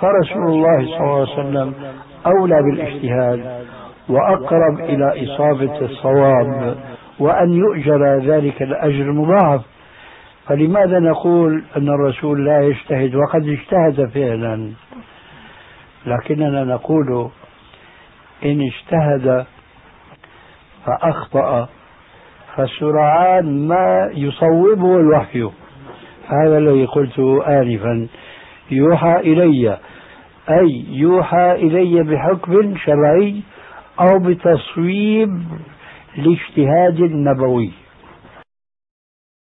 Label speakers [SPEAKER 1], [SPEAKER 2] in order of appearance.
[SPEAKER 1] فرسول الله صلى الله عليه وسلم أولى بالاجتهاد وأقرب إلى إصابة الصواب وأن يؤجر ذلك الأجر المضاعف. فلماذا نقول أن الرسول لا يجتهد؟ وقد اجتهد فعلا. لكننا نقول إن اجتهد فأخطأ فسرعان ما يصوبه الوحي. هذا الذي قلته آنفا. يوحى إلي. أي يوحى إلي بحكم شرعي أو بتصويب الاجتهاد النبوي